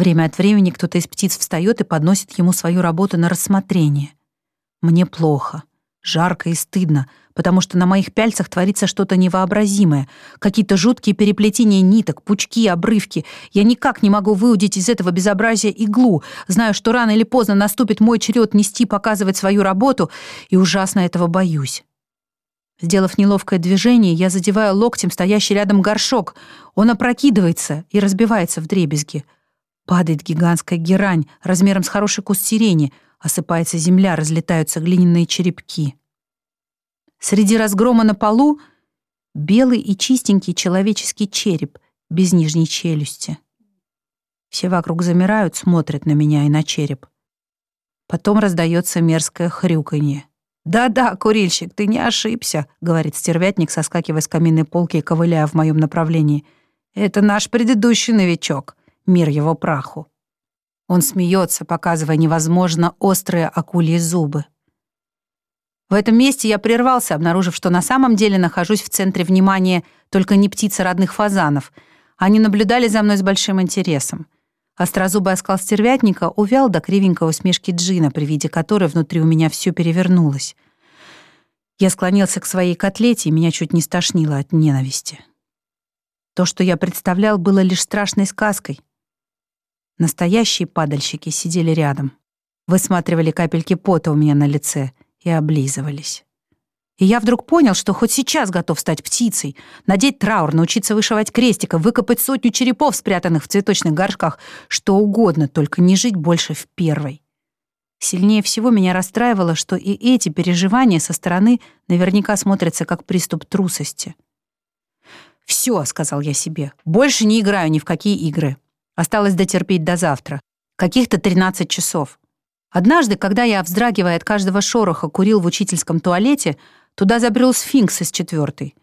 Время от времени кто-то из птиц встает и подносит ему свою работу на рассмотрение. Мне плохо, жарко и стыдно, потому что на моих пяльцах творится что-то невообразимое, какие-то жуткие переплетения ниток, пучки, обрывки. Я никак не могу выудить из этого безобразия иглу, знаю, что рано или поздно наступит мой черед нести, показывать свою работу, и ужасно этого боюсь. Сделав неловкое движение, я задеваю локтем стоящий рядом горшок. Он опрокидывается и разбивается в дребезги. Падает гигантская герань размером с хороший куст сирени, осыпается земля, разлетаются глиняные черепки. Среди разгрома на полу белый и чистенький человеческий череп без нижней челюсти. Все вокруг замирают, смотрят на меня и на череп. Потом раздается мерзкое хрюканье. «Да-да, курильщик, ты не ошибся», — говорит стервятник, соскакивая с каминной полки и ковыляя в моем направлении. «Это наш предыдущий новичок. Мир его праху». Он смеется, показывая невозможно острые акульи зубы. В этом месте я прервался, обнаружив, что на самом деле нахожусь в центре внимания только не птицы родных фазанов. Они наблюдали за мной с большим интересом. Острозубый оскал стервятника увял до кривенькой усмешки Джина, при виде которой внутри у меня все перевернулось. Я склонился к своей котлете, и меня чуть не стошнило от ненависти. То, что я представлял, было лишь страшной сказкой. Настоящие падальщики сидели рядом, высматривали капельки пота у меня на лице — и облизывались. И я вдруг понял, что хоть сейчас готов стать птицей, надеть траур, научиться вышивать крестиком, выкопать сотню черепов, спрятанных в цветочных горшках, что угодно, только не жить больше в первой. Сильнее всего меня расстраивало, что и эти переживания со стороны наверняка смотрятся как приступ трусости. «Все», — сказал я себе, — «больше не играю ни в какие игры. Осталось дотерпеть до завтра. Каких-то 13 часов. Однажды, когда я, вздрагивая от каждого шороха, курил в учительском туалете, туда забрел сфинкс из четвертой.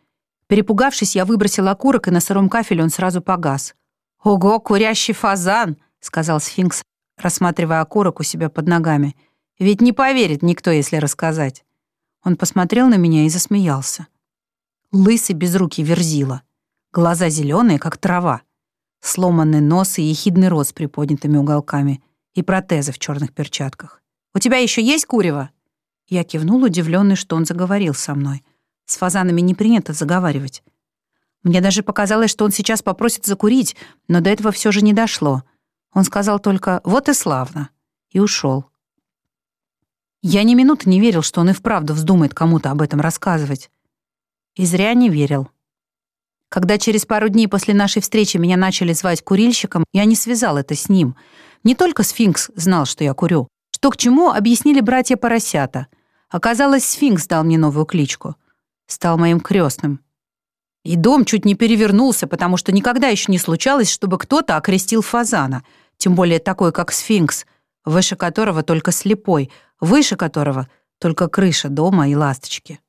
Перепугавшись, я выбросил окурок, и на сыром кафеле он сразу погас. «Ого, курящий фазан!» — сказал сфинкс, рассматривая окурок у себя под ногами. «Ведь не поверит никто, если рассказать». Он посмотрел на меня и засмеялся. Лысый безрукий верзила. Глаза зеленые, как трава. Сломанный нос и ехидный рот с приподнятыми уголками и протезы в черных перчатках. «У тебя еще есть курево?» Я кивнул, удивленный, что он заговорил со мной. С фазанами не принято заговаривать. Мне даже показалось, что он сейчас попросит закурить, но до этого все же не дошло. Он сказал только «вот и славно» и ушел. Я ни минуты не верил, что он и вправду вздумает кому-то об этом рассказывать. И зря не верил. Когда через пару дней после нашей встречи меня начали звать курильщиком, я не связал это с ним — не только сфинкс знал, что я курю. Что к чему, объяснили братья Поросята. Оказалось, сфинкс дал мне новую кличку. Стал моим крестным. И дом чуть не перевернулся, потому что никогда еще не случалось, чтобы кто-то окрестил фазана, тем более такой, как сфинкс, выше которого только слепой, выше которого только крыша дома и ласточки.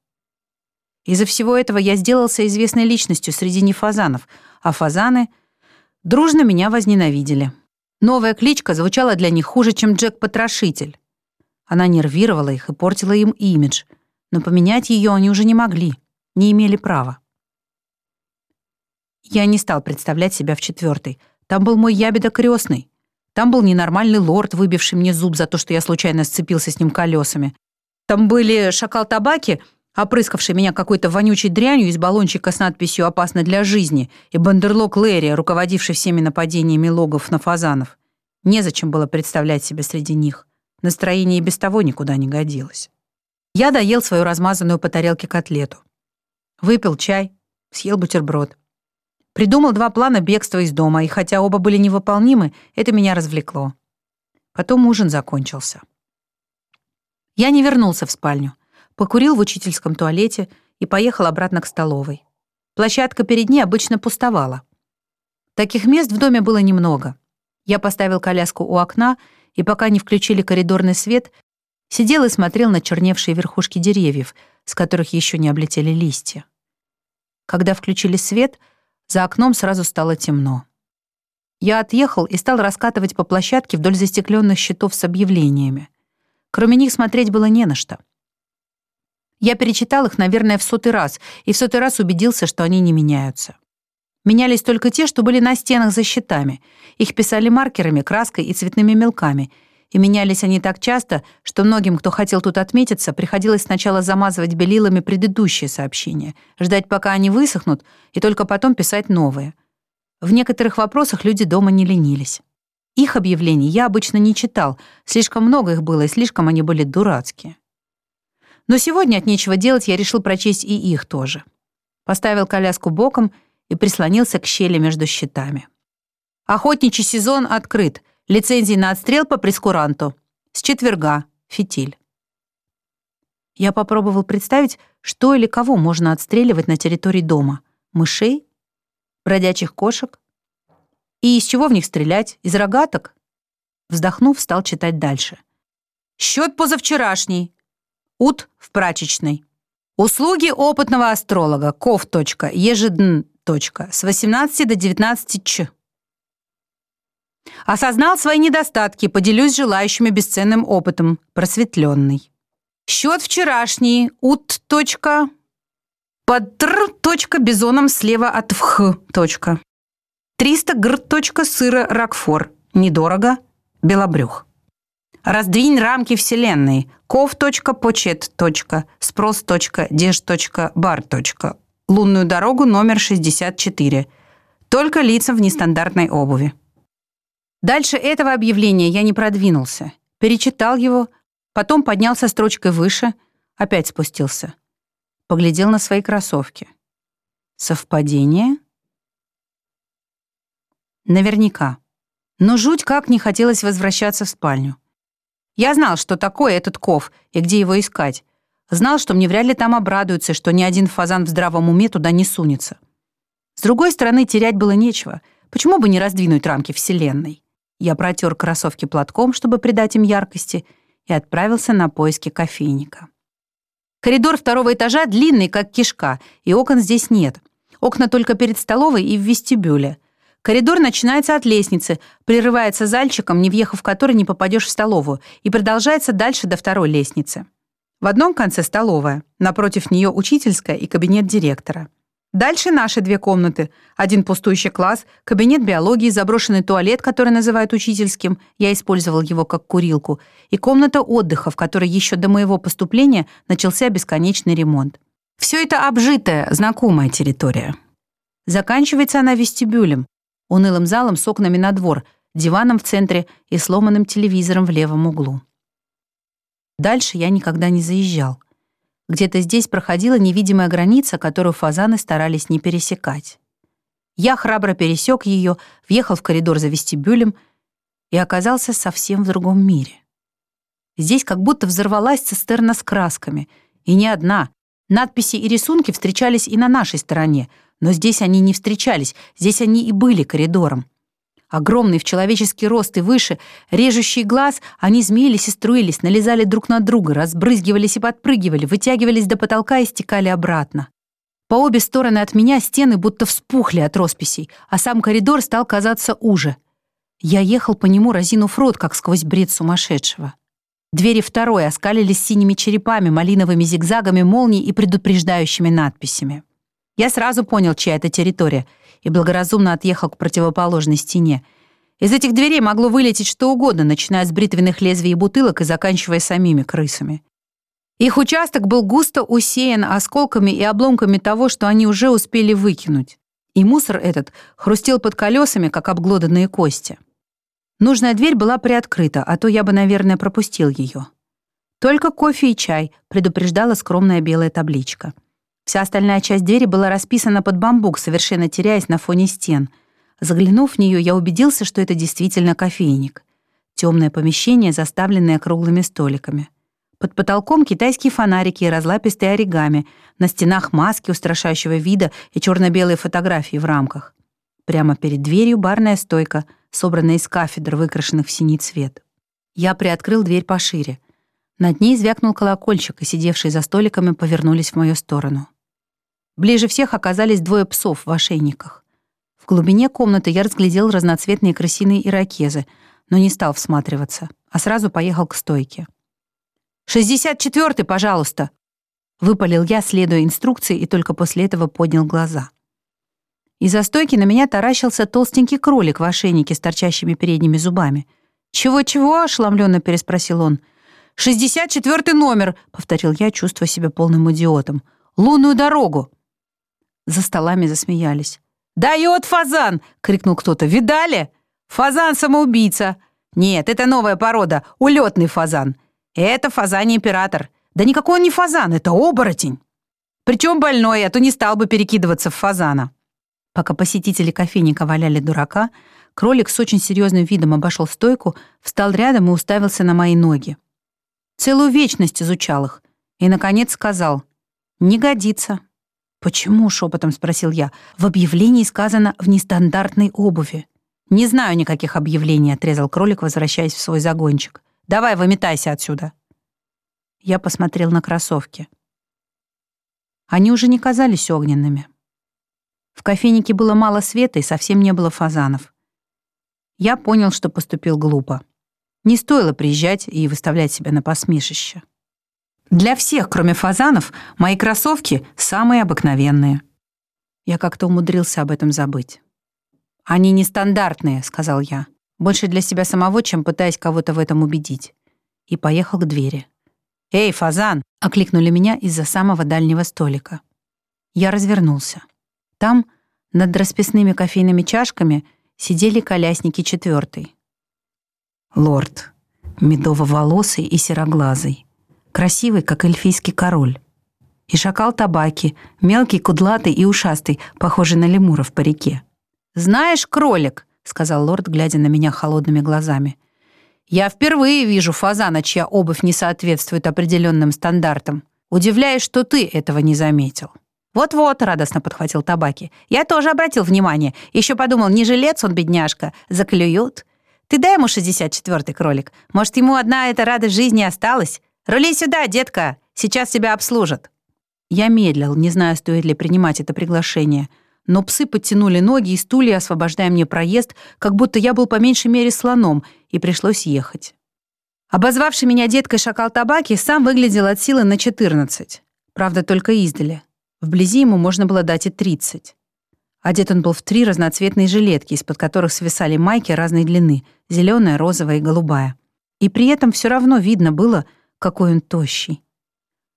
Из-за всего этого я сделался известной личностью среди нефазанов, а фазаны дружно меня возненавидели. Новая кличка звучала для них хуже, чем Джек-потрошитель. Она нервировала их и портила им имидж, но поменять ее они уже не могли, не имели права. Я не стал представлять себя в четвертой. Там был мой ябеда крестный. Там был ненормальный лорд, выбивший мне зуб за то, что я случайно сцепился с ним колесами. Там были шакал-табаки, опрыскавший меня какой-то вонючей дрянью из баллончика с надписью «Опасно для жизни», и бандерлог Лэри, руководивший всеми нападениями логов на фазанов. Незачем было представлять себя среди них. Настроение и без того никуда не годилось. Я доел свою размазанную по тарелке котлету. Выпил чай, съел бутерброд. Придумал два плана бегства из дома, и хотя оба были невыполнимы, это меня развлекло. Потом ужин закончился. Я не вернулся в спальню покурил в учительском туалете и поехал обратно к столовой. Площадка перед ней обычно пустовала. Таких мест в доме было немного. Я поставил коляску у окна, и пока не включили коридорный свет, сидел и смотрел на черневшие верхушки деревьев, с которых еще не облетели листья. Когда включили свет, за окном сразу стало темно. Я отъехал и стал раскатывать по площадке вдоль застекленных щитов с объявлениями. Кроме них смотреть было не на что. Я перечитал их, наверное, в сотый раз, и в сотый раз убедился, что они не меняются. Менялись только те, что были на стенах за щитами. Их писали маркерами, краской и цветными мелками. И менялись они так часто, что многим, кто хотел тут отметиться, приходилось сначала замазывать белилами предыдущие сообщения, ждать, пока они высохнут, и только потом писать новые. В некоторых вопросах люди дома не ленились. Их объявлений я обычно не читал, слишком много их было, и слишком они были дурацкие. Но сегодня от нечего делать я решил прочесть и их тоже. Поставил коляску боком и прислонился к щели между щитами. Охотничий сезон открыт. Лицензии на отстрел по прескуранту. С четверга. Фитиль. Я попробовал представить, что или кого можно отстреливать на территории дома. Мышей? Бродячих кошек? И из чего в них стрелять? Из рогаток? Вздохнув, стал читать дальше. Счет позавчерашний. Ут в прачечной. Услуги опытного астролога. Ков. Ежедн. С 18 до 19 ч. Осознал свои недостатки, поделюсь желающими бесценным опытом. Просветленный. Счет вчерашний. Ут. Под тр. Бизоном слева от вх. 300 гр. Сыра Рокфор. Недорого. Белобрюх. Раздвинь рамки Вселенной. Спрос.деж.бар. Лунную дорогу номер 64. Только лицам в нестандартной обуви. Дальше этого объявления я не продвинулся. Перечитал его, потом поднялся строчкой выше, опять спустился. Поглядел на свои кроссовки. Совпадение? Наверняка. Но жуть как не хотелось возвращаться в спальню. Я знал, что такое этот ков и где его искать. Знал, что мне вряд ли там обрадуются, что ни один фазан в здравом уме туда не сунется. С другой стороны, терять было нечего. Почему бы не раздвинуть рамки Вселенной? Я протер кроссовки платком, чтобы придать им яркости, и отправился на поиски кофейника. Коридор второго этажа длинный, как кишка, и окон здесь нет. Окна только перед столовой и в вестибюле. Коридор начинается от лестницы, прерывается зальчиком, не въехав в который не попадешь в столовую, и продолжается дальше до второй лестницы. В одном конце столовая, напротив нее учительская и кабинет директора. Дальше наши две комнаты. Один пустующий класс, кабинет биологии, заброшенный туалет, который называют учительским, я использовал его как курилку, и комната отдыха, в которой еще до моего поступления начался бесконечный ремонт. Все это обжитая, знакомая территория. Заканчивается она вестибюлем, унылым залом с окнами на двор, диваном в центре и сломанным телевизором в левом углу. Дальше я никогда не заезжал. Где-то здесь проходила невидимая граница, которую фазаны старались не пересекать. Я храбро пересек ее, въехал в коридор за вестибюлем и оказался совсем в другом мире. Здесь как будто взорвалась цистерна с красками, и не одна. Надписи и рисунки встречались и на нашей стороне, но здесь они не встречались, здесь они и были коридором. Огромный в человеческий рост и выше, режущий глаз, они змеились и струились, налезали друг на друга, разбрызгивались и подпрыгивали, вытягивались до потолка и стекали обратно. По обе стороны от меня стены будто вспухли от росписей, а сам коридор стал казаться уже. Я ехал по нему, разинув рот, как сквозь бред сумасшедшего. Двери второй оскалились синими черепами, малиновыми зигзагами молний и предупреждающими надписями. Я сразу понял, чья это территория — и благоразумно отъехал к противоположной стене. Из этих дверей могло вылететь что угодно, начиная с бритвенных лезвий и бутылок и заканчивая самими крысами. Их участок был густо усеян осколками и обломками того, что они уже успели выкинуть. И мусор этот хрустел под колесами, как обглоданные кости. Нужная дверь была приоткрыта, а то я бы, наверное, пропустил ее. «Только кофе и чай», — предупреждала скромная белая табличка. Вся остальная часть двери была расписана под бамбук, совершенно теряясь на фоне стен. Заглянув в нее, я убедился, что это действительно кофейник. Темное помещение, заставленное круглыми столиками. Под потолком китайские фонарики и разлапистые оригами, на стенах маски устрашающего вида и черно-белые фотографии в рамках. Прямо перед дверью барная стойка, собранная из кафедр, выкрашенных в синий цвет. Я приоткрыл дверь пошире. Над ней звякнул колокольчик, и сидевшие за столиками повернулись в мою сторону. Ближе всех оказались двое псов в ошейниках. В глубине комнаты я разглядел разноцветные крысиные ирокезы, но не стал всматриваться, а сразу поехал к стойке. «Шестьдесят четвертый, пожалуйста!» Выпалил я, следуя инструкции, и только после этого поднял глаза. Из-за стойки на меня таращился толстенький кролик в ошейнике с торчащими передними зубами. «Чего-чего?» — ошеломленно переспросил он. «Шестьдесят четвертый номер», — повторил я, чувствуя себя полным идиотом. «Лунную дорогу». За столами засмеялись. «Дает фазан!» — крикнул кто-то. «Видали? Фазан-самоубийца!» «Нет, это новая порода, улетный фазан. Это фазан-император. Да никакой он не фазан, это оборотень. Причем больной, а то не стал бы перекидываться в фазана». Пока посетители кофейника валяли дурака, кролик с очень серьезным видом обошел стойку, встал рядом и уставился на мои ноги. Целую вечность изучал их и, наконец, сказал «Не годится». «Почему?» — шепотом спросил я. «В объявлении сказано «в нестандартной обуви». «Не знаю никаких объявлений», — отрезал кролик, возвращаясь в свой загончик. «Давай, выметайся отсюда». Я посмотрел на кроссовки. Они уже не казались огненными. В кофейнике было мало света и совсем не было фазанов. Я понял, что поступил глупо. Не стоило приезжать и выставлять себя на посмешище. Для всех, кроме фазанов, мои кроссовки самые обыкновенные. Я как-то умудрился об этом забыть. «Они нестандартные», — сказал я. Больше для себя самого, чем пытаясь кого-то в этом убедить. И поехал к двери. «Эй, фазан!» — окликнули меня из-за самого дальнего столика. Я развернулся. Там, над расписными кофейными чашками, сидели колясники четвертой. Лорд, медово-волосый и сероглазый, красивый, как эльфийский король. И шакал табаки, мелкий, кудлатый и ушастый, похожий на лемура в парике. «Знаешь, кролик», — сказал лорд, глядя на меня холодными глазами, «я впервые вижу фазана, чья обувь не соответствует определенным стандартам. Удивляюсь, что ты этого не заметил». «Вот-вот», — радостно подхватил табаки. «Я тоже обратил внимание. Еще подумал, не жилец он, бедняжка. Заклюют. Ты дай ему 64-й кролик. Может, ему одна эта радость жизни осталась? Рули сюда, детка. Сейчас тебя обслужат». Я медлил, не зная, стоит ли принимать это приглашение. Но псы подтянули ноги и стулья, освобождая мне проезд, как будто я был по меньшей мере слоном, и пришлось ехать. Обозвавший меня деткой шакал табаки сам выглядел от силы на 14. Правда, только издали. Вблизи ему можно было дать и 30. Одет он был в три разноцветные жилетки, из-под которых свисали майки разной длины — зеленая, розовая и голубая. И при этом все равно видно было, какой он тощий.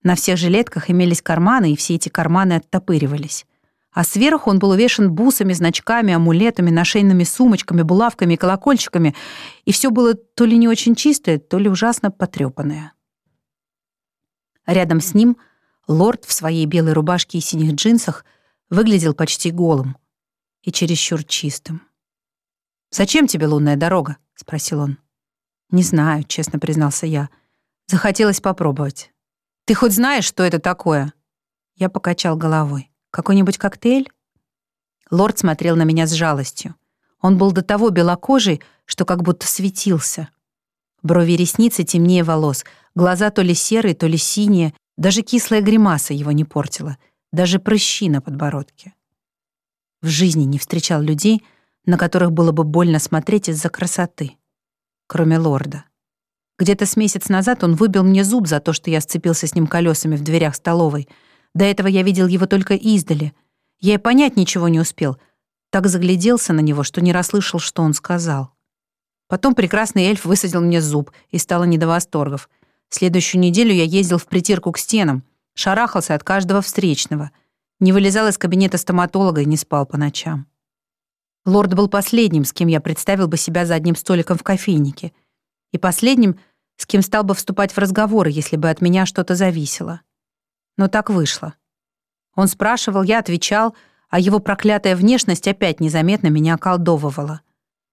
На всех жилетках имелись карманы, и все эти карманы оттопыривались. А сверху он был увешан бусами, значками, амулетами, нашейными сумочками, булавками и колокольчиками, и все было то ли не очень чистое, то ли ужасно потрепанное. Рядом с ним — Лорд в своей белой рубашке и синих джинсах выглядел почти голым и чересчур чистым. «Зачем тебе лунная дорога?» — спросил он. «Не знаю», — честно признался я. «Захотелось попробовать». «Ты хоть знаешь, что это такое?» Я покачал головой. «Какой-нибудь коктейль?» Лорд смотрел на меня с жалостью. Он был до того белокожий, что как будто светился. Брови ресницы темнее волос, глаза то ли серые, то ли синие, даже кислая гримаса его не портила, даже прыщи на подбородке. В жизни не встречал людей, на которых было бы больно смотреть из-за красоты, кроме лорда. Где-то с месяц назад он выбил мне зуб за то, что я сцепился с ним колесами в дверях столовой. До этого я видел его только издали. Я и понять ничего не успел. Так загляделся на него, что не расслышал, что он сказал. Потом прекрасный эльф высадил мне зуб, и стало не до восторгов — Следующую неделю я ездил в притирку к стенам, шарахался от каждого встречного, не вылезал из кабинета стоматолога и не спал по ночам. Лорд был последним, с кем я представил бы себя за одним столиком в кофейнике, и последним, с кем стал бы вступать в разговоры, если бы от меня что-то зависело. Но так вышло. Он спрашивал, я отвечал, а его проклятая внешность опять незаметно меня околдовывала.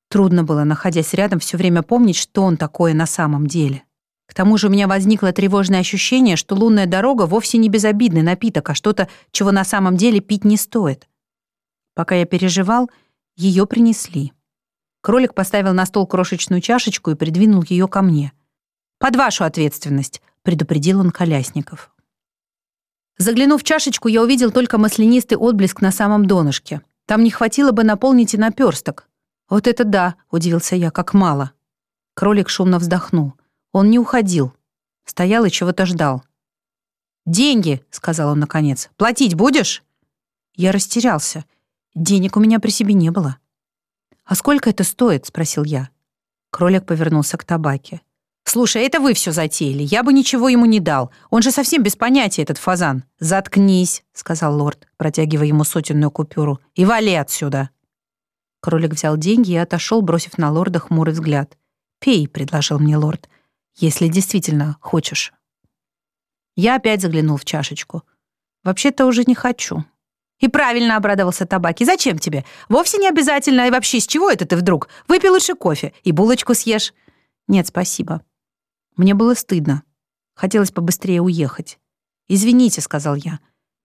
Трудно было, находясь рядом, все время помнить, что он такое на самом деле. К тому же у меня возникло тревожное ощущение, что лунная дорога вовсе не безобидный напиток, а что-то, чего на самом деле пить не стоит. Пока я переживал, ее принесли. Кролик поставил на стол крошечную чашечку и придвинул ее ко мне. «Под вашу ответственность», — предупредил он Колясников. Заглянув в чашечку, я увидел только маслянистый отблеск на самом донышке. Там не хватило бы наполнить и наперсток. «Вот это да!» — удивился я, как мало. Кролик шумно вздохнул. Он не уходил. Стоял и чего-то ждал. «Деньги», — сказал он наконец. «Платить будешь?» Я растерялся. Денег у меня при себе не было. «А сколько это стоит?» — спросил я. Кролик повернулся к табаке. «Слушай, это вы все затеяли. Я бы ничего ему не дал. Он же совсем без понятия, этот фазан». «Заткнись», — сказал лорд, протягивая ему сотенную купюру. «И вали отсюда». Кролик взял деньги и отошел, бросив на лорда хмурый взгляд. «Пей», — предложил мне лорд, — «если действительно хочешь». Я опять заглянул в чашечку. «Вообще-то уже не хочу». «И правильно обрадовался табаки. Зачем тебе? Вовсе не обязательно. И вообще, с чего это ты вдруг? Выпей лучше кофе и булочку съешь». «Нет, спасибо». Мне было стыдно. Хотелось побыстрее уехать. «Извините», — сказал я.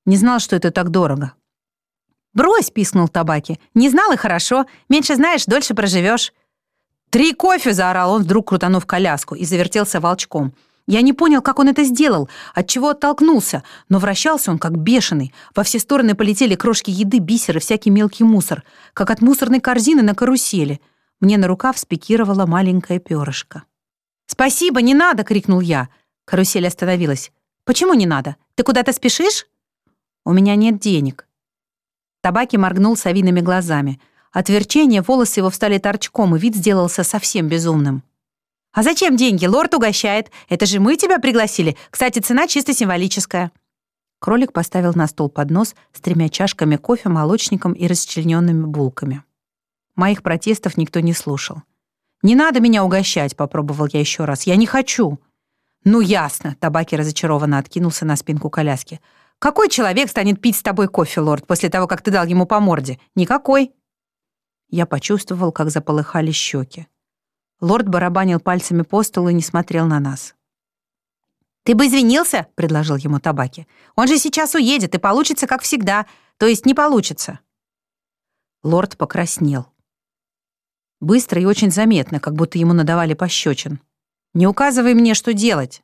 «Не знал, что это так дорого». «Брось», — пискнул табаки. «Не знал и хорошо. Меньше знаешь, дольше проживешь». «Три кофе!» — заорал он, вдруг крутанув коляску, и завертелся волчком. Я не понял, как он это сделал, от чего оттолкнулся, но вращался он как бешеный. Во все стороны полетели крошки еды, бисеры, всякий мелкий мусор, как от мусорной корзины на карусели. Мне на рукав спикировала маленькая перышко. «Спасибо, не надо!» — крикнул я. Карусель остановилась. «Почему не надо? Ты куда-то спешишь?» «У меня нет денег». Табаки моргнул совиными глазами. От верчения волосы его встали торчком, и вид сделался совсем безумным. «А зачем деньги? Лорд угощает. Это же мы тебя пригласили. Кстати, цена чисто символическая». Кролик поставил на стол поднос с тремя чашками кофе, молочником и расчлененными булками. Моих протестов никто не слушал. «Не надо меня угощать», — попробовал я еще раз. «Я не хочу». «Ну, ясно», — Табаки разочарованно откинулся на спинку коляски. «Какой человек станет пить с тобой кофе, лорд, после того, как ты дал ему по морде? Никакой». Я почувствовал, как заполыхали щеки. Лорд барабанил пальцами по столу и не смотрел на нас. «Ты бы извинился?» — предложил ему табаки. «Он же сейчас уедет, и получится, как всегда. То есть не получится». Лорд покраснел. Быстро и очень заметно, как будто ему надавали пощечин. «Не указывай мне, что делать!»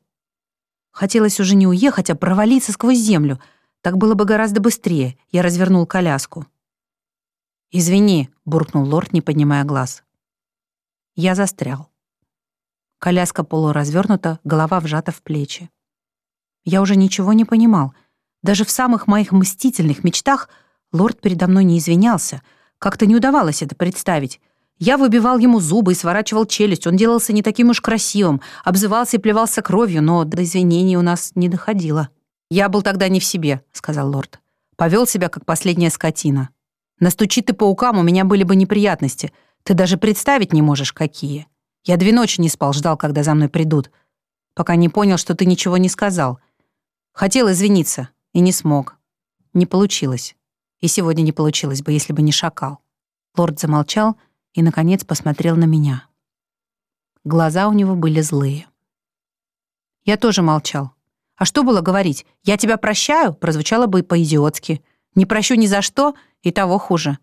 Хотелось уже не уехать, а провалиться сквозь землю. Так было бы гораздо быстрее. Я развернул коляску. «Извини», — буркнул лорд, не поднимая глаз. Я застрял. Коляска полуразвернута, голова вжата в плечи. Я уже ничего не понимал. Даже в самых моих мстительных мечтах лорд передо мной не извинялся. Как-то не удавалось это представить. Я выбивал ему зубы и сворачивал челюсть. Он делался не таким уж красивым, обзывался и плевался кровью, но до извинений у нас не доходило. «Я был тогда не в себе», — сказал лорд. Повел себя, как последняя скотина. Настучи ты паукам, у меня были бы неприятности — ты даже представить не можешь, какие. Я две ночи не спал, ждал, когда за мной придут, пока не понял, что ты ничего не сказал. Хотел извиниться и не смог. Не получилось. И сегодня не получилось бы, если бы не шакал. Лорд замолчал и, наконец, посмотрел на меня. Глаза у него были злые. Я тоже молчал. А что было говорить? «Я тебя прощаю» прозвучало бы по-идиотски. «Не прощу ни за что» и того хуже.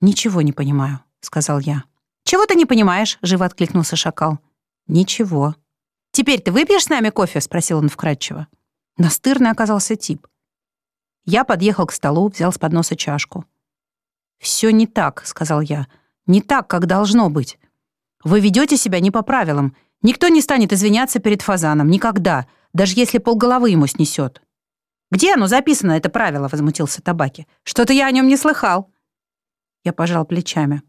«Ничего не понимаю», — сказал я. «Чего ты не понимаешь?» — живо откликнулся шакал. «Ничего». «Теперь ты выпьешь с нами кофе?» — спросил он вкратчиво. Настырный оказался тип. Я подъехал к столу, взял с подноса чашку. «Все не так», — сказал я. «Не так, как должно быть. Вы ведете себя не по правилам. Никто не станет извиняться перед фазаном. Никогда. Даже если полголовы ему снесет». «Где оно записано, это правило?» — возмутился Табаки. «Что-то я о нем не слыхал». Я пожал плечами.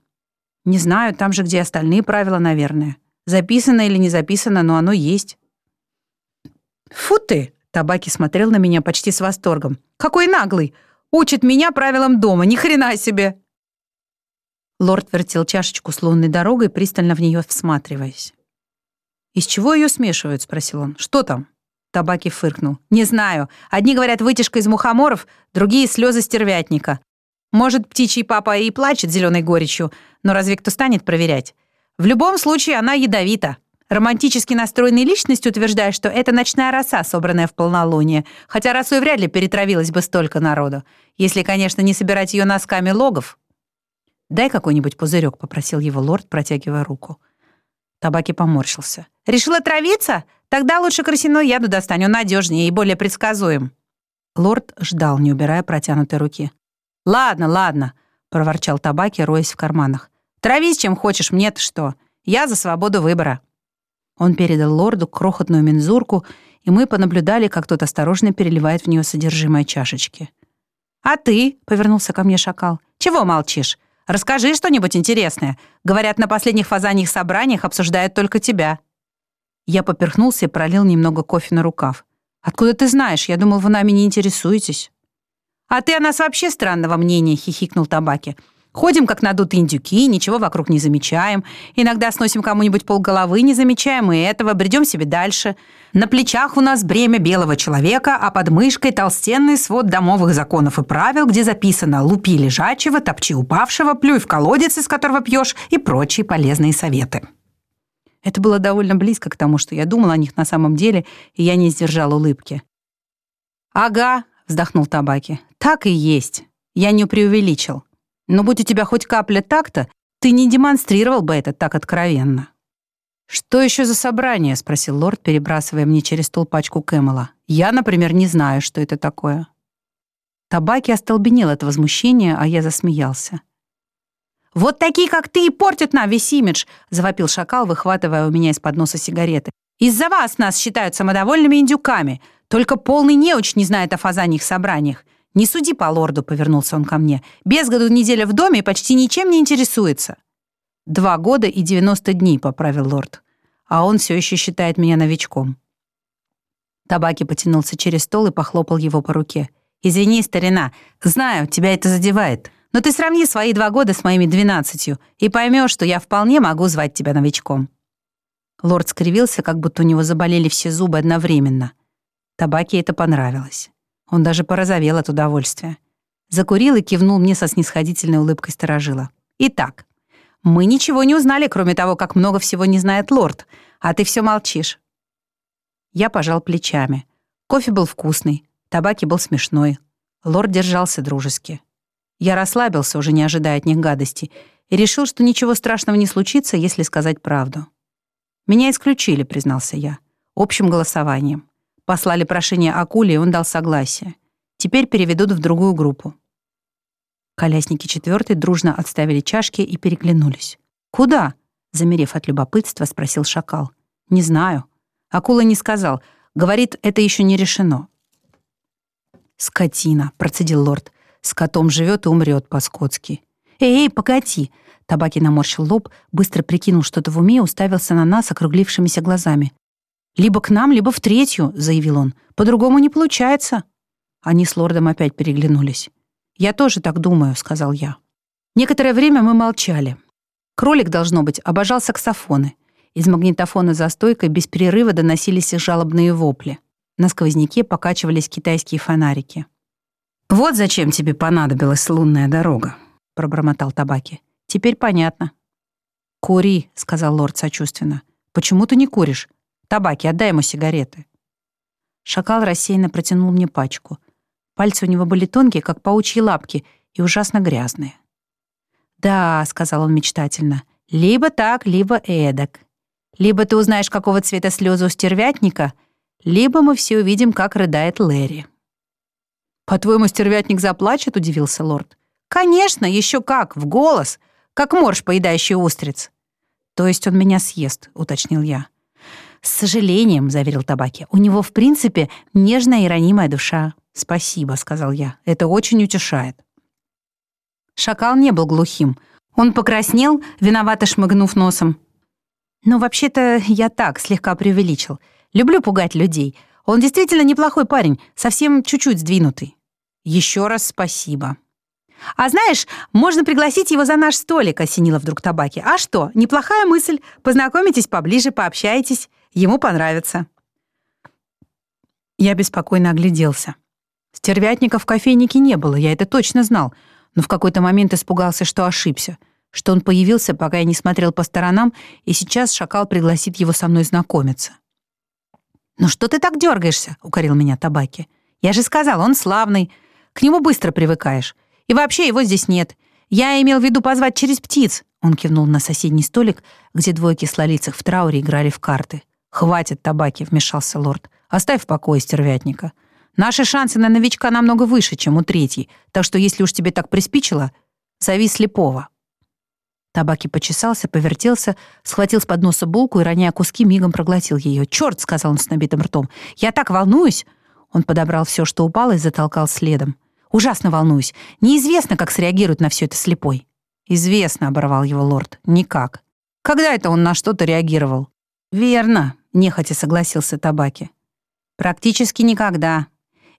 Не знаю, там же, где остальные правила, наверное. Записано или не записано, но оно есть. Фу ты! Табаки смотрел на меня почти с восторгом. Какой наглый! Учит меня правилам дома, ни хрена себе! Лорд вертел чашечку с лунной дорогой, пристально в нее всматриваясь. «Из чего ее смешивают?» — спросил он. «Что там?» Табаки фыркнул. «Не знаю. Одни говорят вытяжка из мухоморов, другие — слезы стервятника. Может, птичий папа и плачет зеленой горечью, но разве кто станет проверять? В любом случае, она ядовита. Романтически настроенная личность утверждает, что это ночная роса, собранная в полнолуние, хотя росой вряд ли перетравилось бы столько народу, если, конечно, не собирать ее носками логов. «Дай какой-нибудь пузырек», — попросил его лорд, протягивая руку. Табаки поморщился. «Решила травиться? Тогда лучше крысиную яду достань, надежнее и более предсказуем». Лорд ждал, не убирая протянутой руки. «Ладно, ладно», — проворчал табаки, роясь в карманах. «Травись, чем хочешь, мне-то что? Я за свободу выбора». Он передал лорду крохотную мензурку, и мы понаблюдали, как тот осторожно переливает в нее содержимое чашечки. «А ты?» — повернулся ко мне шакал. «Чего молчишь? Расскажи что-нибудь интересное. Говорят, на последних фазаньих собраниях обсуждают только тебя». Я поперхнулся и пролил немного кофе на рукав. «Откуда ты знаешь? Я думал, вы нами не интересуетесь». «А ты о нас вообще странного мнения», — хихикнул Табаки. «Ходим, как надутые индюки, ничего вокруг не замечаем. Иногда сносим кому-нибудь полголовы, не замечаем и этого, бредем себе дальше. На плечах у нас бремя белого человека, а под мышкой толстенный свод домовых законов и правил, где записано «лупи лежачего, топчи упавшего, плюй в колодец, из которого пьешь» и прочие полезные советы». Это было довольно близко к тому, что я думала о них на самом деле, и я не сдержала улыбки. «Ага», — вздохнул Табаки, — «так и есть. Я не преувеличил. Но будь у тебя хоть капля такта, ты не демонстрировал бы это так откровенно». «Что еще за собрание?» — спросил лорд, перебрасывая мне через стол пачку Кэмела. «Я, например, не знаю, что это такое». Табаки остолбенел от возмущения, а я засмеялся. «Вот такие, как ты, и портят нам весь имидж!» — завопил шакал, выхватывая у меня из-под носа сигареты. «Из-за вас нас считают самодовольными индюками. Только полный неуч не знает о фазаньих собраниях. Не суди по лорду», — повернулся он ко мне. «Без году неделя в доме и почти ничем не интересуется». «Два года и девяносто дней», — поправил лорд. «А он все еще считает меня новичком». Табаки потянулся через стол и похлопал его по руке. «Извини, старина. Знаю, тебя это задевает. Но ты сравни свои два года с моими двенадцатью и поймешь, что я вполне могу звать тебя новичком». Лорд скривился, как будто у него заболели все зубы одновременно. Табаке это понравилось. Он даже порозовел от удовольствия. Закурил и кивнул мне со снисходительной улыбкой сторожила. «Итак, мы ничего не узнали, кроме того, как много всего не знает лорд, а ты все молчишь». Я пожал плечами. Кофе был вкусный, табаки был смешной. Лорд держался дружески. Я расслабился, уже не ожидая от них гадости, и решил, что ничего страшного не случится, если сказать правду. «Меня исключили», — признался я, — «общим голосованием. Послали прошение Акуле, и он дал согласие. Теперь переведут в другую группу». Колясники четвертой дружно отставили чашки и переглянулись. «Куда?» — замерев от любопытства, спросил шакал. «Не знаю. Акула не сказал. Говорит, это еще не решено». «Скотина», — процедил лорд. С котом живет и умрет по-скотски. «Эй, эй, погоди!» Табаки наморщил лоб, быстро прикинул что-то в уме и уставился на нас округлившимися глазами. «Либо к нам, либо в третью», — заявил он. «По-другому не получается». Они с лордом опять переглянулись. «Я тоже так думаю», — сказал я. Некоторое время мы молчали. Кролик, должно быть, обожал саксофоны. Из магнитофона за стойкой без перерыва доносились жалобные вопли. На сквозняке покачивались китайские фонарики. «Вот зачем тебе понадобилась лунная дорога», — пробормотал Табаки. «Теперь понятно». «Кури», — сказал лорд сочувственно. «Почему ты не куришь? Табаки, отдай ему сигареты». Шакал рассеянно протянул мне пачку. Пальцы у него были тонкие, как паучьи лапки, и ужасно грязные. «Да», — сказал он мечтательно, — «либо так, либо эдак. Либо ты узнаешь, какого цвета слезы у стервятника, либо мы все увидим, как рыдает Лэри». «По-твоему, стервятник заплачет?» — удивился лорд. «Конечно, еще как, в голос, как морж, поедающий устриц». «То есть он меня съест», — уточнил я. «С сожалением», — заверил Табаки, — «у него, в принципе, нежная и ранимая душа». «Спасибо», — сказал я, — «это очень утешает». Шакал не был глухим. Он покраснел, виновато шмыгнув носом. «Ну, вообще-то, я так, слегка преувеличил. Люблю пугать людей. Он действительно неплохой парень, совсем чуть-чуть сдвинутый». Еще раз спасибо. А знаешь, можно пригласить его за наш столик, осенила вдруг табаки. А что, неплохая мысль. Познакомитесь поближе, пообщайтесь. Ему понравится. Я беспокойно огляделся. Стервятника в кофейнике не было, я это точно знал, но в какой-то момент испугался, что ошибся, что он появился, пока я не смотрел по сторонам, и сейчас шакал пригласит его со мной знакомиться. «Ну что ты так дергаешься?» — укорил меня табаки. «Я же сказал, он славный. К нему быстро привыкаешь. И вообще его здесь нет. Я имел в виду позвать через птиц». Он кивнул на соседний столик, где двое кислолицых в трауре играли в карты. «Хватит табаки», — вмешался лорд. «Оставь в покое стервятника. Наши шансы на новичка намного выше, чем у третьей, так что если уж тебе так приспичило, зови слепого». Табаки почесался, повертелся, схватил с подноса булку и, роняя куски, мигом проглотил ее. «Черт!» — сказал он с набитым ртом. «Я так волнуюсь!» Он подобрал все, что упало, и затолкал следом. Ужасно волнуюсь. Неизвестно, как среагирует на все это слепой». «Известно», — оборвал его лорд. «Никак. Когда это он на что-то реагировал?» «Верно», — нехотя согласился Табаки. «Практически никогда.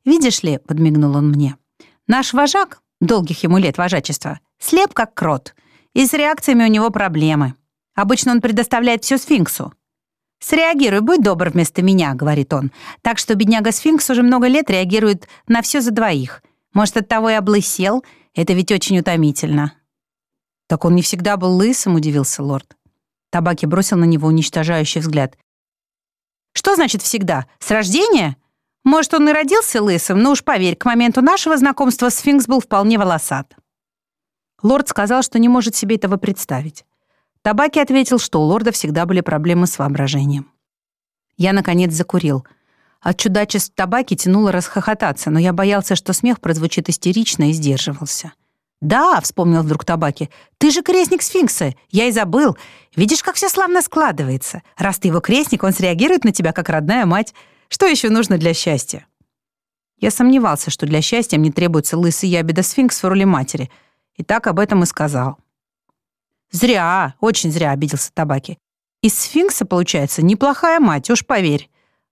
Видишь ли», — подмигнул он мне, «наш вожак, долгих ему лет вожачества, слеп как крот, и с реакциями у него проблемы. Обычно он предоставляет все сфинксу. «Среагируй, будь добр вместо меня», — говорит он. Так что бедняга-сфинкс уже много лет реагирует на все за двоих. Может, от того и облысел? Это ведь очень утомительно. «Так он не всегда был лысым», — удивился лорд. Табаки бросил на него уничтожающий взгляд. «Что значит «всегда»? С рождения? Может, он и родился лысым, но уж поверь, к моменту нашего знакомства сфинкс был вполне волосат». Лорд сказал, что не может себе этого представить. Табаки ответил, что у лорда всегда были проблемы с воображением. Я, наконец, закурил. От чудачеств табаки тянуло расхохотаться, но я боялся, что смех прозвучит истерично и сдерживался. «Да», — вспомнил вдруг табаки, — «ты же крестник сфинкса, я и забыл. Видишь, как все славно складывается. Раз ты его крестник, он среагирует на тебя, как родная мать. Что еще нужно для счастья?» Я сомневался, что для счастья мне требуется лысый ябеда сфинкс в роли матери, и так об этом и сказал. «Зря, очень зря», — обиделся табаки. «Из сфинкса, получается, неплохая мать, уж поверь».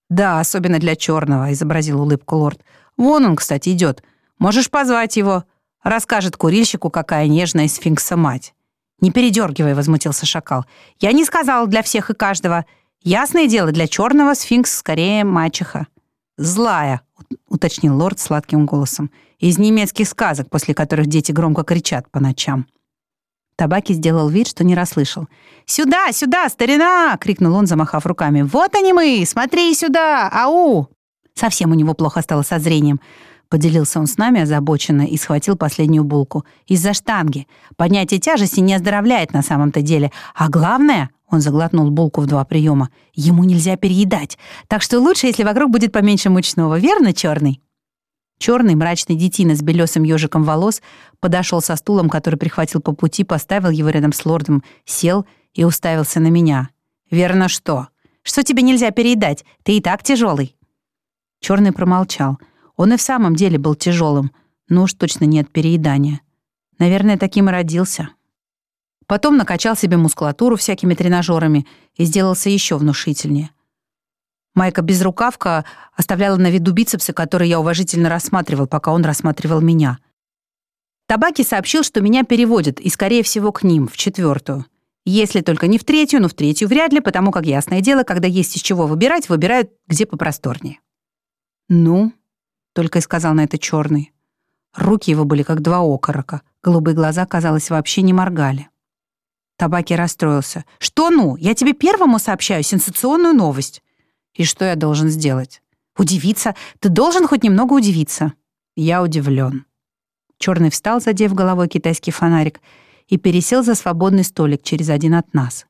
«Да, особенно для черного», — изобразил улыбку лорд. «Вон он, кстати, идет. Можешь позвать его. Расскажет курильщику, какая нежная сфинкса мать». «Не передергивай», — возмутился шакал. «Я не сказал для всех и каждого. Ясное дело, для черного сфинкс скорее мачеха». «Злая», — уточнил лорд сладким голосом. «Из немецких сказок, после которых дети громко кричат по ночам». Табаки сделал вид, что не расслышал. «Сюда, сюда, старина!» — крикнул он, замахав руками. «Вот они мы! Смотри сюда! Ау!» Совсем у него плохо стало со зрением. Поделился он с нами озабоченно и схватил последнюю булку. Из-за штанги. Поднятие тяжести не оздоровляет на самом-то деле. А главное, он заглотнул булку в два приема, ему нельзя переедать. Так что лучше, если вокруг будет поменьше мучного, верно, черный? Черный мрачный детина с белесым ежиком волос подошел со стулом, который прихватил по пути, поставил его рядом с лордом, сел и уставился на меня. «Верно что? Что тебе нельзя переедать? Ты и так тяжелый. Черный промолчал. Он и в самом деле был тяжелым, но уж точно нет переедания. Наверное, таким и родился. Потом накачал себе мускулатуру всякими тренажерами и сделался еще внушительнее. Майка-безрукавка оставляла на виду бицепсы, которые я уважительно рассматривал, пока он рассматривал меня. Табаки сообщил, что меня переводят, и, скорее всего, к ним, в четвертую. Если только не в третью, но в третью вряд ли, потому как, ясное дело, когда есть из чего выбирать, выбирают где попросторнее. «Ну?» — только и сказал на это черный. Руки его были как два окорока, голубые глаза, казалось, вообще не моргали. Табаки расстроился. «Что ну? Я тебе первому сообщаю сенсационную новость. И что я должен сделать? Удивиться? Ты должен хоть немного удивиться. Я удивлен. Черный встал, задев головой китайский фонарик, и пересел за свободный столик через один от нас.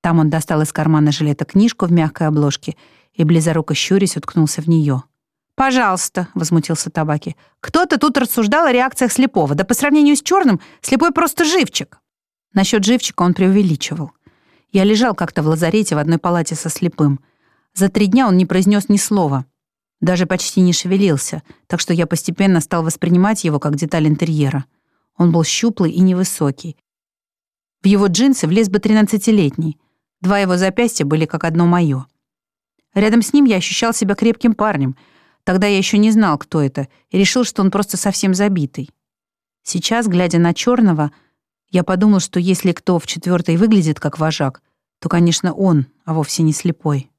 Там он достал из кармана жилета книжку в мягкой обложке и, близоруко щурясь, уткнулся в нее. «Пожалуйста», — возмутился Табаки, — «кто-то тут рассуждал о реакциях слепого. Да по сравнению с черным, слепой просто живчик». Насчет живчика он преувеличивал. Я лежал как-то в лазарете в одной палате со слепым. За три дня он не произнес ни слова, даже почти не шевелился, так что я постепенно стал воспринимать его как деталь интерьера. Он был щуплый и невысокий. В его джинсы влез бы тринадцатилетний. Два его запястья были как одно мое. Рядом с ним я ощущал себя крепким парнем. Тогда я еще не знал, кто это, и решил, что он просто совсем забитый. Сейчас, глядя на черного, я подумал, что если кто в четвертой выглядит как вожак, то, конечно, он, а вовсе не слепой.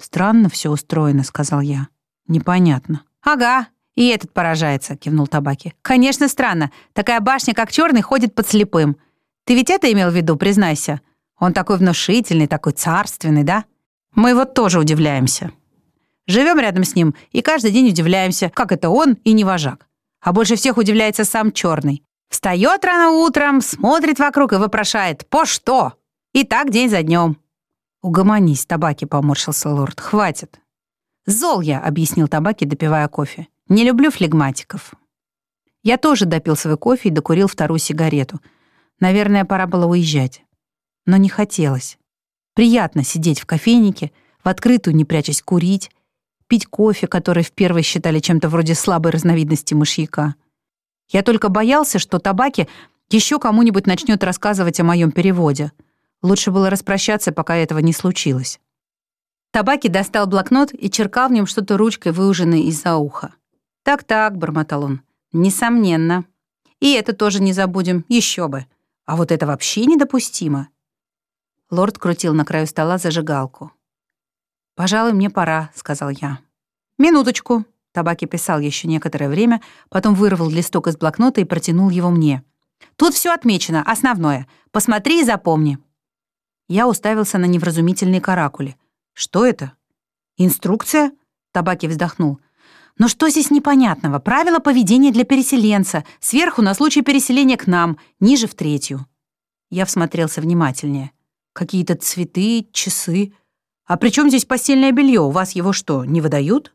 «Странно все устроено», — сказал я. «Непонятно». «Ага, и этот поражается», — кивнул Табаки. «Конечно, странно. Такая башня, как черный, ходит под слепым. Ты ведь это имел в виду, признайся? Он такой внушительный, такой царственный, да? Мы вот тоже удивляемся. Живем рядом с ним и каждый день удивляемся, как это он и не вожак. А больше всех удивляется сам черный. Встает рано утром, смотрит вокруг и вопрошает «По что?» И так день за днем. «Угомонись, табаки», — поморщился лорд. «Хватит». «Зол я», — объяснил табаки, допивая кофе. «Не люблю флегматиков». Я тоже допил свой кофе и докурил вторую сигарету. Наверное, пора было уезжать. Но не хотелось. Приятно сидеть в кофейнике, в открытую не прячась курить, пить кофе, который в первой считали чем-то вроде слабой разновидности мышьяка — Я только боялся, что табаки еще кому-нибудь начнет рассказывать о моем переводе. Лучше было распрощаться, пока этого не случилось. Табаки достал блокнот и черкал в нем что-то ручкой, выуженной из-за уха. «Так-так», — бормотал он, — «несомненно. И это тоже не забудем, еще бы. А вот это вообще недопустимо». Лорд крутил на краю стола зажигалку. «Пожалуй, мне пора», — сказал я. «Минуточку». Табаки писал еще некоторое время, потом вырвал листок из блокнота и протянул его мне. «Тут все отмечено, основное. Посмотри и запомни». Я уставился на невразумительные каракули. «Что это?» «Инструкция?» — Табаки вздохнул. «Но что здесь непонятного? Правила поведения для переселенца. Сверху на случай переселения к нам, ниже в третью». Я всмотрелся внимательнее. «Какие-то цветы, часы. А при чем здесь постельное белье? У вас его что, не выдают?»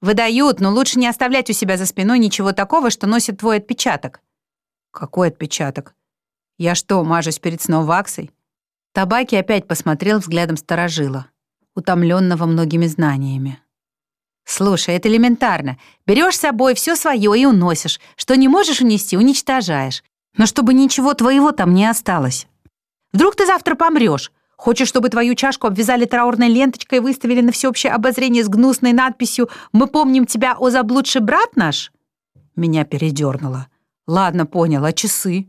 «Выдают, но лучше не оставлять у себя за спиной ничего такого, что носит твой отпечаток». «Какой отпечаток? Я что, мажусь перед сном ваксой?» Табаки опять посмотрел взглядом сторожила, утомленного многими знаниями. «Слушай, это элементарно. Берешь с собой все свое и уносишь. Что не можешь унести, уничтожаешь. Но чтобы ничего твоего там не осталось. Вдруг ты завтра помрешь. Хочешь, чтобы твою чашку обвязали траурной ленточкой и выставили на всеобщее обозрение с гнусной надписью «Мы помним тебя, о заблудший брат наш»?» Меня передернуло. «Ладно, понял, а часы?»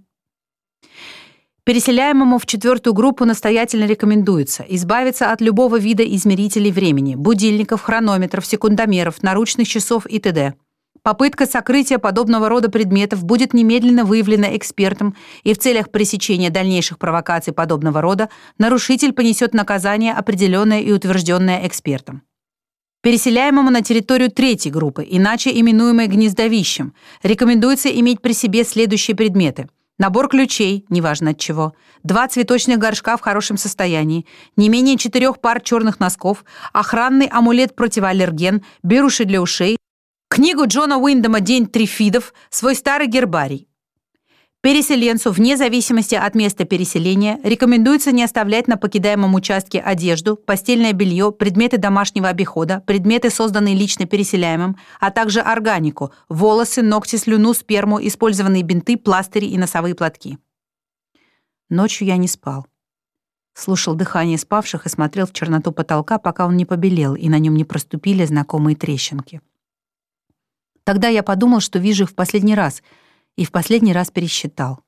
Переселяемому в четвертую группу настоятельно рекомендуется избавиться от любого вида измерителей времени, будильников, хронометров, секундомеров, наручных часов и т.д. Попытка сокрытия подобного рода предметов будет немедленно выявлена экспертом, и в целях пресечения дальнейших провокаций подобного рода нарушитель понесет наказание, определенное и утвержденное экспертом. Переселяемому на территорию третьей группы, иначе именуемой гнездовищем, рекомендуется иметь при себе следующие предметы – Набор ключей, неважно от чего, два цветочных горшка в хорошем состоянии, не менее четырех пар черных носков, охранный амулет-противоаллерген, беруши для ушей, книгу Джона Уиндома «День трифидов», свой старый гербарий. Переселенцу, вне зависимости от места переселения, рекомендуется не оставлять на покидаемом участке одежду, постельное белье, предметы домашнего обихода, предметы, созданные лично переселяемым, а также органику, волосы, ногти, слюну, сперму, использованные бинты, пластыри и носовые платки. Ночью я не спал. Слушал дыхание спавших и смотрел в черноту потолка, пока он не побелел, и на нем не проступили знакомые трещинки. Тогда я подумал, что вижу их в последний раз — и в последний раз пересчитал.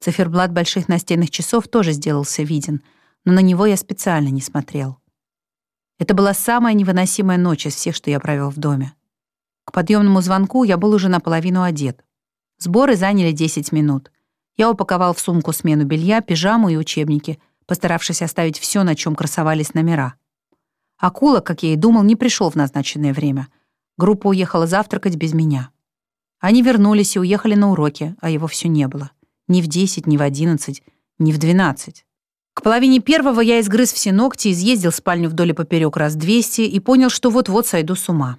Циферблат больших настенных часов тоже сделался виден, но на него я специально не смотрел. Это была самая невыносимая ночь из всех, что я провел в доме. К подъемному звонку я был уже наполовину одет. Сборы заняли 10 минут. Я упаковал в сумку смену белья, пижаму и учебники, постаравшись оставить все, на чем красовались номера. Акула, как я и думал, не пришел в назначенное время. Группа уехала завтракать без меня. Они вернулись и уехали на уроки, а его все не было. Ни в десять, ни в одиннадцать, ни в двенадцать. К половине первого я изгрыз все ногти, изъездил спальню вдоль и поперек раз двести и понял, что вот-вот сойду с ума.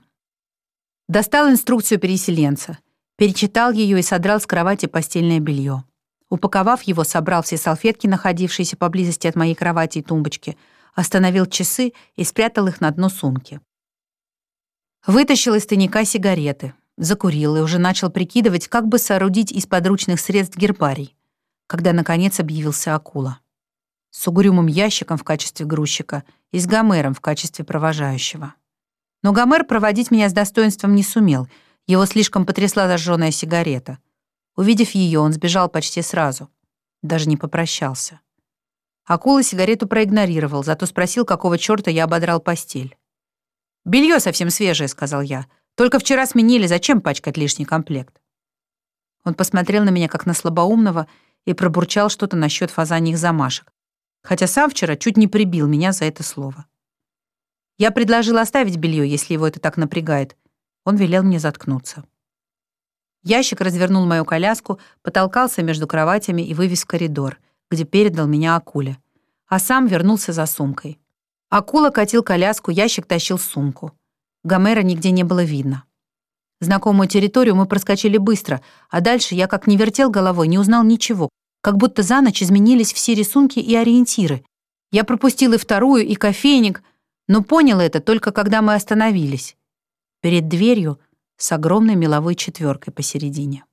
Достал инструкцию переселенца, перечитал ее и содрал с кровати постельное белье. Упаковав его, собрал все салфетки, находившиеся поблизости от моей кровати и тумбочки, остановил часы и спрятал их на дно сумки. Вытащил из тайника сигареты, Закурил и уже начал прикидывать, как бы соорудить из подручных средств гербарий, когда, наконец, объявился акула. С угрюмым ящиком в качестве грузчика и с Гомером в качестве провожающего. Но Гомер проводить меня с достоинством не сумел, его слишком потрясла зажженная сигарета. Увидев ее, он сбежал почти сразу. Даже не попрощался. Акула сигарету проигнорировал, зато спросил, какого черта я ободрал постель. «Белье совсем свежее», — сказал я. Только вчера сменили, зачем пачкать лишний комплект?» Он посмотрел на меня как на слабоумного и пробурчал что-то насчет фазаньих замашек, хотя сам вчера чуть не прибил меня за это слово. Я предложил оставить белье, если его это так напрягает. Он велел мне заткнуться. Ящик развернул мою коляску, потолкался между кроватями и вывез в коридор, где передал меня акуле, а сам вернулся за сумкой. Акула катил коляску, ящик тащил сумку. Гомера нигде не было видно. Знакомую территорию мы проскочили быстро, а дальше я как не вертел головой, не узнал ничего, как будто за ночь изменились все рисунки и ориентиры. Я пропустил и вторую, и кофейник, но понял это только когда мы остановились. Перед дверью с огромной меловой четверкой посередине.